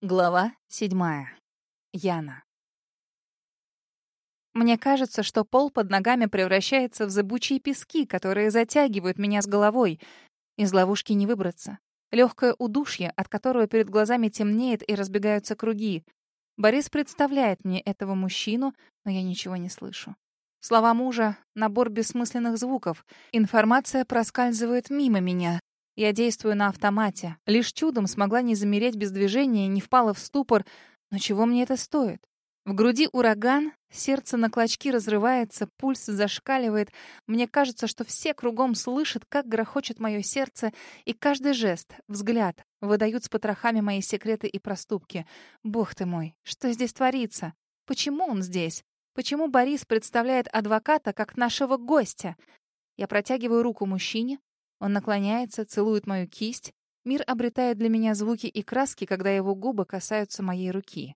Глава седьмая. Яна. Мне кажется, что пол под ногами превращается в зыбучие пески, которые затягивают меня с головой. Из ловушки не выбраться. Легкое удушье, от которого перед глазами темнеет и разбегаются круги. Борис представляет мне этого мужчину, но я ничего не слышу. Слова мужа — набор бессмысленных звуков. Информация проскальзывает мимо меня, я действую на автомате. Лишь чудом смогла не замереть без движения, не впала в ступор. Но чего мне это стоит? В груди ураган, сердце на клочки разрывается, пульс зашкаливает. Мне кажется, что все кругом слышат, как грохочет мое сердце, и каждый жест, взгляд выдают с потрохами мои секреты и проступки. Бог ты мой, что здесь творится? Почему он здесь? Почему Борис представляет адвоката как нашего гостя? Я протягиваю руку мужчине, он наклоняется, целует мою кисть. Мир обретает для меня звуки и краски, когда его губы касаются моей руки.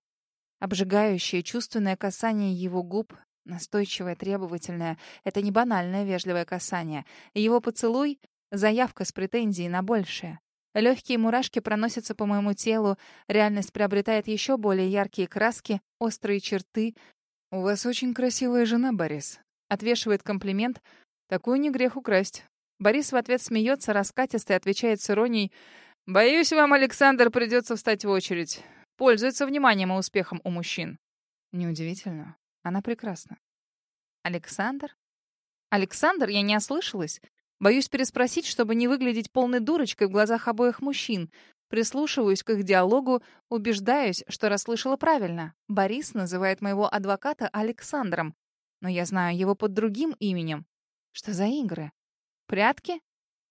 Обжигающее, чувственное касание его губ, настойчивое, требовательное, это не банальное вежливое касание. Его поцелуй — заявка с претензией на большее. Легкие мурашки проносятся по моему телу, реальность приобретает еще более яркие краски, острые черты. «У вас очень красивая жена, Борис», — отвешивает комплимент. «Такую не грех украсть. Борис в ответ смеется раскатисто и отвечает с иронией. «Боюсь, вам, Александр, придется встать в очередь». Пользуется вниманием и успехом у мужчин. Неудивительно. Она прекрасна. Александр? Александр, я не ослышалась. Боюсь переспросить, чтобы не выглядеть полной дурочкой в глазах обоих мужчин. Прислушиваюсь к их диалогу, убеждаюсь, что расслышала правильно. Борис называет моего адвоката Александром, но я знаю его под другим именем. Что за игры? порядке?»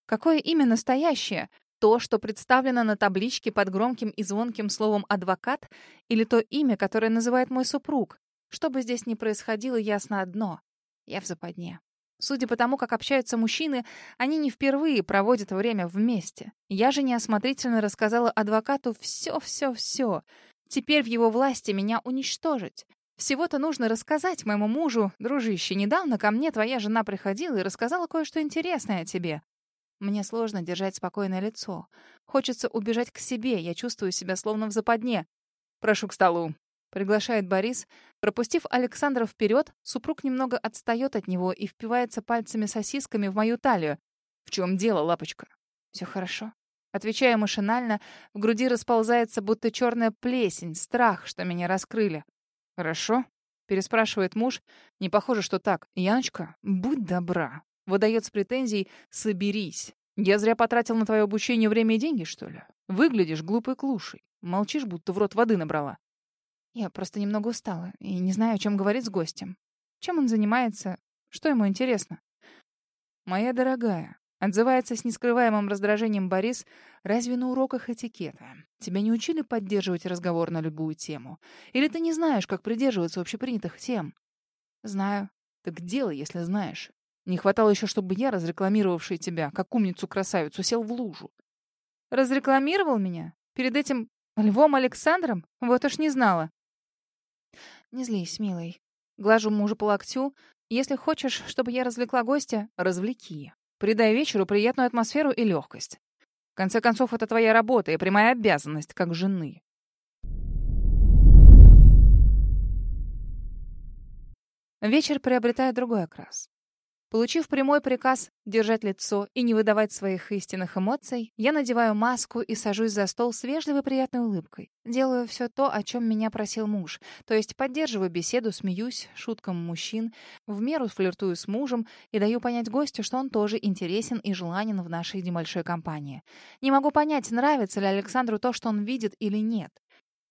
Какое именно стоящее? То, что представлено на табличке под громким и звонким словом «адвокат» или то имя, которое называет мой супруг? Что бы здесь ни происходило, ясно одно. Я в западне. Судя по тому, как общаются мужчины, они не впервые проводят время вместе. Я же неосмотрительно рассказала адвокату все-все-все. Теперь в его власти меня уничтожить. Всего-то нужно рассказать моему мужу. Дружище, недавно ко мне твоя жена приходила и рассказала кое-что интересное о тебе. Мне сложно держать спокойное лицо. Хочется убежать к себе, я чувствую себя словно в западне. Прошу к столу. Приглашает Борис. Пропустив Александра вперед, супруг немного отстает от него и впивается пальцами-сосисками в мою талию. «В чем дело, лапочка?» «Все хорошо». Отвечая машинально, в груди расползается будто черная плесень, страх, что меня раскрыли. «Хорошо», — переспрашивает муж. «Не похоже, что так. Яночка, будь добра». Выдает с претензией «соберись». «Я зря потратил на твое обучение время и деньги, что ли? Выглядишь глупой клушей. Молчишь, будто в рот воды набрала». «Я просто немного устала и не знаю, о чем говорить с гостем. Чем он занимается? Что ему интересно?» «Моя дорогая, Отзывается с нескрываемым раздражением Борис. «Разве на уроках этикета тебя не учили поддерживать разговор на любую тему? Или ты не знаешь, как придерживаться общепринятых тем?» «Знаю». «Так делай, если знаешь. Не хватало еще, чтобы я, разрекламировавший тебя, как умницу-красавицу, сел в лужу». «Разрекламировал меня? Перед этим Львом Александром? Придая вечеру приятную атмосферу и легкость. В конце концов, это твоя работа и прямая обязанность как жены. Вечер приобретает другой окрас. Получив прямой приказ держать лицо и не выдавать своих истинных эмоций, я надеваю маску и сажусь за стол с вежливой приятной улыбкой. Делаю все то, о чем меня просил муж, то есть поддерживаю беседу, смеюсь шуткам мужчин, в меру флиртую с мужем и даю понять гостю, что он тоже интересен и желанен в нашей небольшой компании. Не могу понять, нравится ли Александру то, что он видит или нет.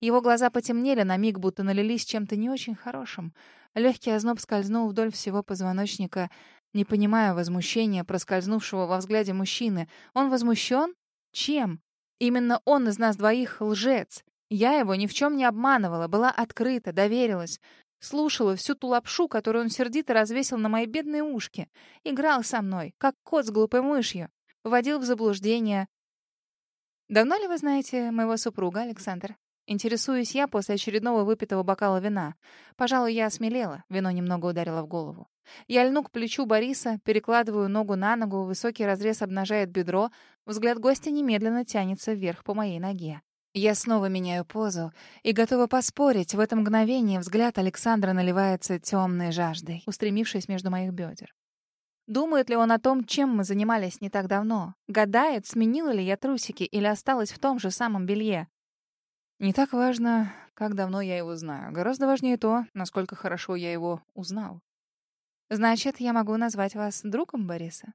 Его глаза потемнели на миг, будто налились чем-то не очень хорошим. Легкий озноб скользнул вдоль всего позвоночника. Не понимая возмущения проскользнувшего во взгляде мужчины, он возмущен? Чем? Именно он из нас двоих лжец. Я его ни в чем не обманывала, была открыта, доверилась. Слушала всю ту лапшу, которую он сердито развесил на мои бедные ушки. Играл со мной, как кот с глупой мышью. Вводил в заблуждение. «Давно ли вы знаете моего супруга, Александр?» Интересуюсь я после очередного выпитого бокала вина. Пожалуй, я осмелела. Вино немного ударило в голову. Я льну к плечу Бориса, перекладываю ногу на ногу, высокий разрез обнажает бедро. Взгляд гостя немедленно тянется вверх по моей ноге. Я снова меняю позу и готова поспорить. В это мгновение взгляд Александра наливается темной жаждой, устремившись между моих бедер. Думает ли он о том, чем мы занимались не так давно? Гадает, сменила ли я трусики или осталась в том же самом белье? Не так важно, как давно я его знаю. Гораздо важнее то, насколько хорошо я его узнал. Значит, я могу назвать вас другом Бориса?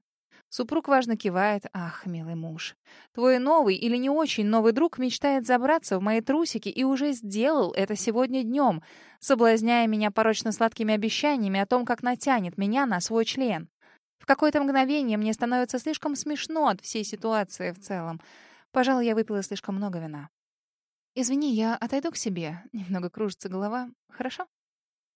Супруг важно кивает. Ах, милый муж, твой новый или не очень новый друг мечтает забраться в мои трусики и уже сделал это сегодня днем, соблазняя меня порочно сладкими обещаниями о том, как натянет меня на свой член. В какое-то мгновение мне становится слишком смешно от всей ситуации в целом. Пожалуй, я выпила слишком много вина. «Извини, я отойду к себе. Немного кружится голова. Хорошо?»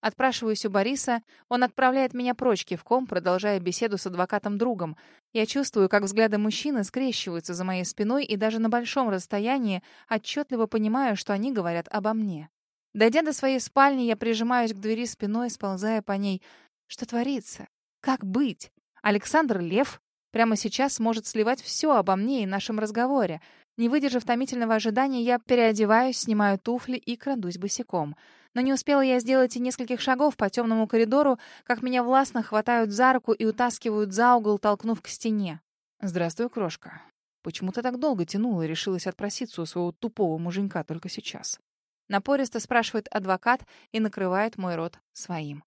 Отпрашиваюсь у Бориса. Он отправляет меня прочь кивком, продолжая беседу с адвокатом-другом. Я чувствую, как взгляды мужчины скрещиваются за моей спиной и даже на большом расстоянии отчетливо понимаю, что они говорят обо мне. Дойдя до своей спальни, я прижимаюсь к двери спиной, сползая по ней. Что творится? Как быть? Александр Лев прямо сейчас может сливать все обо мне и нашем разговоре — не выдержав томительного ожидания, я переодеваюсь, снимаю туфли и крадусь босиком. Но не успела я сделать и нескольких шагов по темному коридору, как меня властно хватают за руку и утаскивают за угол, толкнув к стене. «Здравствуй, крошка. Почему ты так долго тянула и решилась отпроситься у своего тупого муженька только сейчас?» Напористо спрашивает адвокат и накрывает мой рот своим.